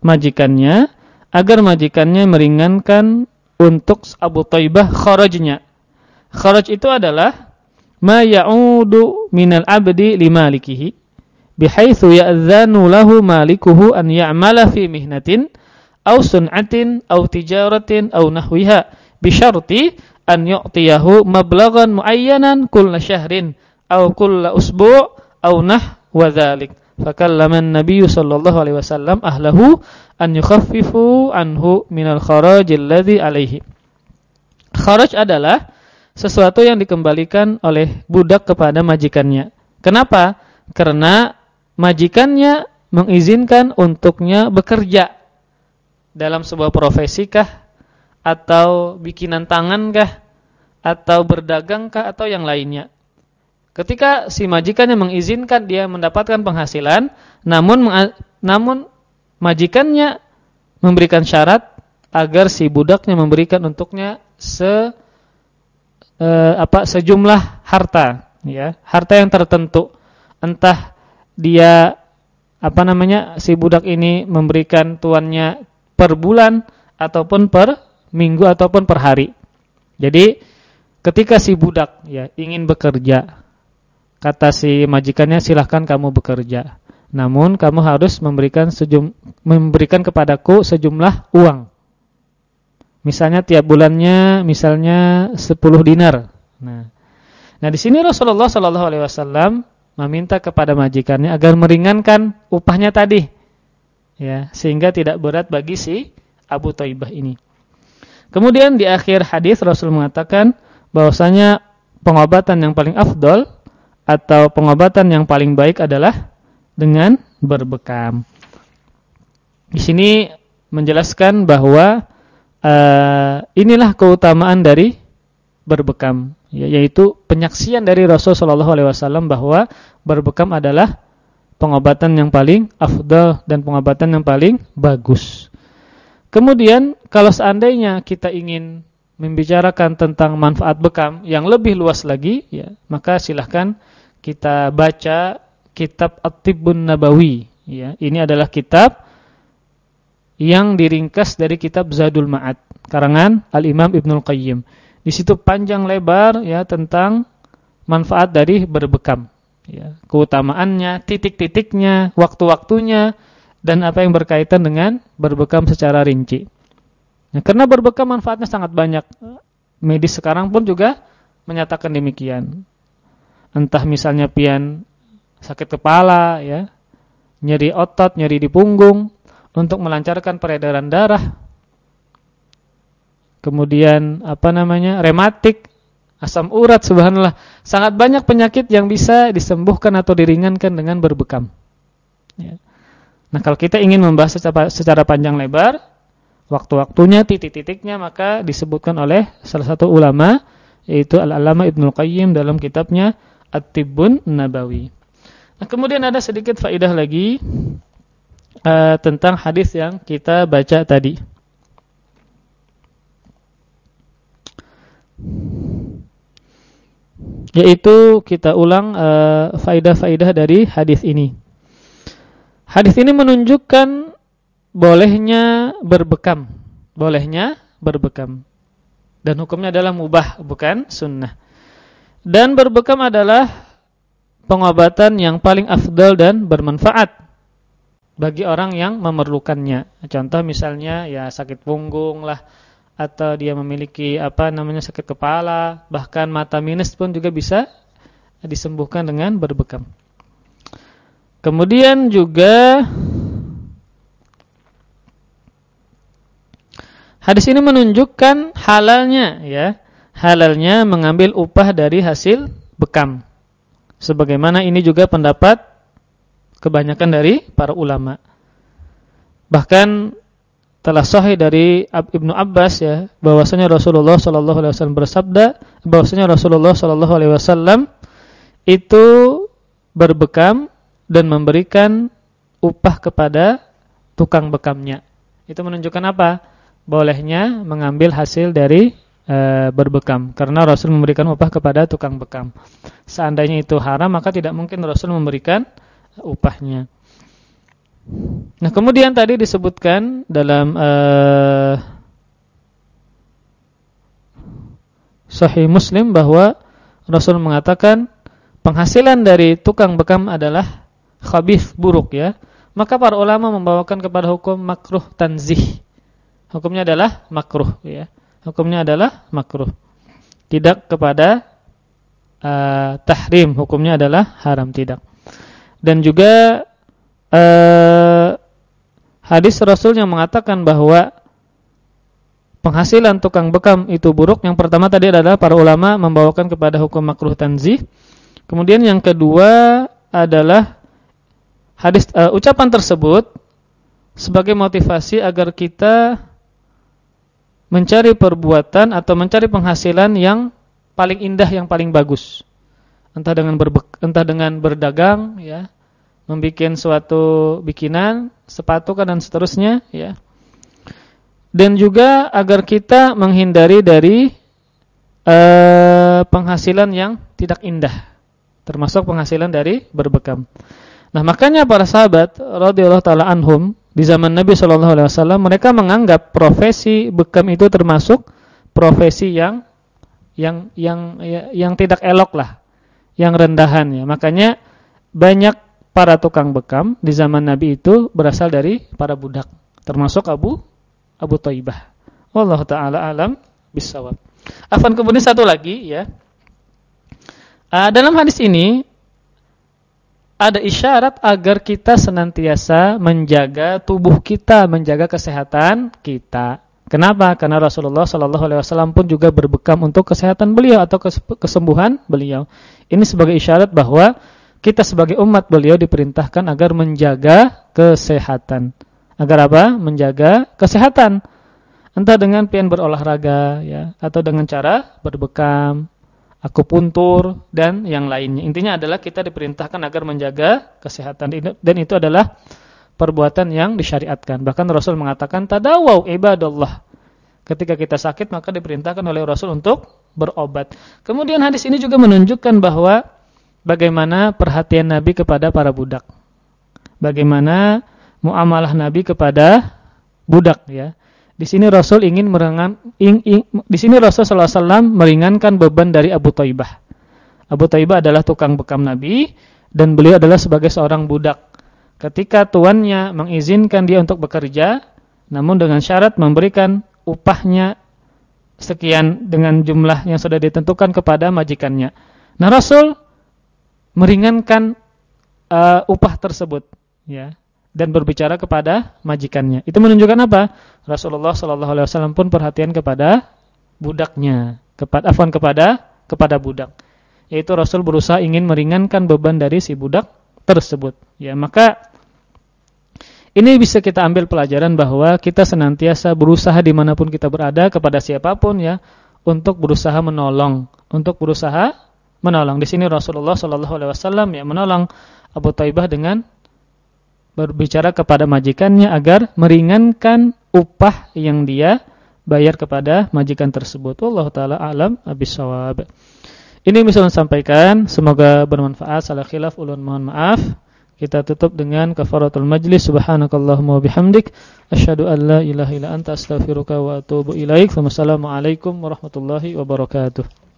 majikannya agar majikannya meringankan untuk Abu Taibah kharajnya. Kharaj itu adalah ma ya'udu minal abdi limalikihi bihaitsu ya'dzanu lahu malikuhu an ya'mala fi mihnatin aw sun'atin aw tijaratin aw nahwiha bisyarti an yu'tiyahu mablaghan muayyanan kulla syahrin aw kulla usbu' aw nah wa dzalik fakallama an-nabiy sallallahu alaihi wasallam ahlahu an yukhaffifu anhu minal kharaj alladhi alaihi. Kharaj adalah sesuatu yang dikembalikan oleh budak kepada majikannya. Kenapa? Karena majikannya mengizinkan untuknya bekerja dalam sebuah profesi kah atau bikinan tangan kah atau berdagang kah atau yang lainnya. Ketika si majikannya mengizinkan dia mendapatkan penghasilan, namun namun majikannya memberikan syarat agar si budaknya memberikan untuknya se eh, apa sejumlah harta, ya, harta yang tertentu. Entah dia apa namanya si budak ini memberikan tuannya per bulan ataupun per minggu ataupun per hari. Jadi ketika si budak ya ingin bekerja, kata si majikannya silahkan kamu bekerja. Namun kamu harus memberikan sejum, memberikan kepadaku sejumlah uang. Misalnya tiap bulannya misalnya 10 dinar. Nah, nah di sini Rasulullah Shallallahu Alaihi Wasallam meminta kepada majikannya agar meringankan upahnya tadi, ya sehingga tidak berat bagi si Abu Taibah ini. Kemudian di akhir hadis Rasul mengatakan bahwasanya pengobatan yang paling afdol atau pengobatan yang paling baik adalah dengan berbekam. Di sini menjelaskan bahwa uh, inilah keutamaan dari berbekam, ya, yaitu penyaksian dari Rasul Shallallahu Alaihi Wasallam bahwa berbekam adalah pengobatan yang paling afdal dan pengobatan yang paling bagus. Kemudian kalau seandainya kita ingin membicarakan tentang manfaat bekam yang lebih luas lagi, ya, maka silahkan kita baca kitab At-Tibbun Nabawi. Ya, ini adalah kitab yang diringkas dari kitab Zadul Ma'ad, karangan Al-Imam Ibnul Qayyim. Di situ panjang lebar ya tentang manfaat dari berbekam, ya, keutamaannya, titik-titiknya, waktu-waktunya, dan apa yang berkaitan dengan berbekam secara rinci. Nah, karena berbekam manfaatnya sangat banyak. Medis sekarang pun juga menyatakan demikian. Entah misalnya pian sakit kepala ya, nyeri otot, nyeri di punggung untuk melancarkan peredaran darah. Kemudian apa namanya? rematik, asam urat subhanallah. Sangat banyak penyakit yang bisa disembuhkan atau diringankan dengan berbekam. Ya. Nah, kalau kita ingin membahas secara, secara panjang lebar, waktu-waktunya, titik-titiknya, maka disebutkan oleh salah satu ulama, yaitu Al-Alama Ibnu Qayyim dalam kitabnya At-Tibbun Nabawi. Nah, kemudian ada sedikit faidah lagi uh, tentang hadis yang kita baca tadi. Yaitu kita ulang uh, faidah-faidah dari hadis ini. Hadis ini menunjukkan bolehnya berbekam, bolehnya berbekam. Dan hukumnya adalah mubah, bukan sunnah. Dan berbekam adalah pengobatan yang paling afdal dan bermanfaat bagi orang yang memerlukannya. Contoh misalnya ya sakit punggung lah atau dia memiliki apa namanya sakit kepala, bahkan mata minus pun juga bisa disembuhkan dengan berbekam. Kemudian juga hadis ini menunjukkan halalnya ya, halalnya mengambil upah dari hasil bekam. Sebagaimana ini juga pendapat kebanyakan dari para ulama. Bahkan telah sahih dari Ibnu Abbas ya bahwasanya Rasulullah sallallahu alaihi wasallam bersabda bahwasanya Rasulullah sallallahu alaihi wasallam itu berbekam dan memberikan upah kepada tukang bekamnya. Itu menunjukkan apa? Bolehnya mengambil hasil dari e, berbekam karena Rasul memberikan upah kepada tukang bekam. Seandainya itu haram maka tidak mungkin Rasul memberikan upahnya. Nah, kemudian tadi disebutkan dalam e, Sahih Muslim bahwa Rasul mengatakan penghasilan dari tukang bekam adalah khabith buruk ya, maka para ulama membawakan kepada hukum makruh tanzih. Hukumnya adalah makruh ya. Hukumnya adalah makruh. Tidak kepada uh, tahrim, hukumnya adalah haram tidak. Dan juga uh, hadis Rasul yang mengatakan bahwa penghasilan tukang bekam itu buruk. Yang pertama tadi adalah para ulama membawakan kepada hukum makruh tanzih. Kemudian yang kedua adalah hadis uh, ucapan tersebut sebagai motivasi agar kita mencari perbuatan atau mencari penghasilan yang paling indah yang paling bagus. Entah dengan entah dengan berdagang ya, membuat suatu bikinan, sepatu dan seterusnya ya. Dan juga agar kita menghindari dari uh, penghasilan yang tidak indah, termasuk penghasilan dari berbekam. Nah, makanya para sahabat radhiyallahu taala anhum di zaman Nabi sallallahu alaihi wasallam mereka menganggap profesi bekam itu termasuk profesi yang yang yang yang tidak elok lah, yang rendahan ya. Makanya banyak para tukang bekam di zaman Nabi itu berasal dari para budak, termasuk Abu Abu Thaibah. Wallahu taala alam bisawab. Afan kemudian satu lagi ya. Uh, dalam hadis ini ada isyarat agar kita senantiasa menjaga tubuh kita, menjaga kesehatan kita. Kenapa? Karena Rasulullah Shallallahu Alaihi Wasallam pun juga berbekam untuk kesehatan beliau atau kesembuhan beliau. Ini sebagai isyarat bahwa kita sebagai umat beliau diperintahkan agar menjaga kesehatan. Agar apa? Menjaga kesehatan. Entah dengan pian berolahraga ya, atau dengan cara berbekam, akupuntur dan yang lainnya. Intinya adalah kita diperintahkan agar menjaga kesehatan dan itu adalah perbuatan yang disyariatkan. Bahkan Rasul mengatakan tadawau ibadallah. Ketika kita sakit maka diperintahkan oleh Rasul untuk berobat. Kemudian hadis ini juga menunjukkan bahwa bagaimana perhatian Nabi kepada para budak. Bagaimana muamalah Nabi kepada budak ya. Di sini Rasul ingin meringan, ing, ing, di sini Rasul meringankan beban dari Abu Taibah. Abu Taibah adalah tukang bekam Nabi dan beliau adalah sebagai seorang budak. Ketika tuannya mengizinkan dia untuk bekerja, namun dengan syarat memberikan upahnya sekian dengan jumlah yang sudah ditentukan kepada majikannya. Nah, Rasul meringankan uh, upah tersebut, ya dan berbicara kepada majikannya. Itu menunjukkan apa? Rasulullah Shallallahu Alaihi Wasallam pun perhatian kepada budaknya, kepada afwan kepada kepada budak. Yaitu Rasul berusaha ingin meringankan beban dari si budak tersebut. Ya maka Ini bisa kita ambil pelajaran bahwa kita senantiasa berusaha di mana pun kita berada kepada siapa pun ya untuk berusaha menolong, untuk berusaha menolong. Di sini Rasulullah Shallallahu Alaihi Wasallam ya menolong Abu Taibah dengan berbicara kepada majikannya agar meringankan upah yang dia bayar kepada majikan tersebut. Allah taala alam abisawab. Ini misalnya sampaikan, semoga bermanfaat. Salah khilaf ulun mohon maaf. Kita tutup dengan kafaratul majlis. Subhanakallahumma wabihamdik. Asyhadu an la ilaha illa anta astaghfiruka wa atubu ilaik. Wassalamualaikum warahmatullahi wabarakatuh.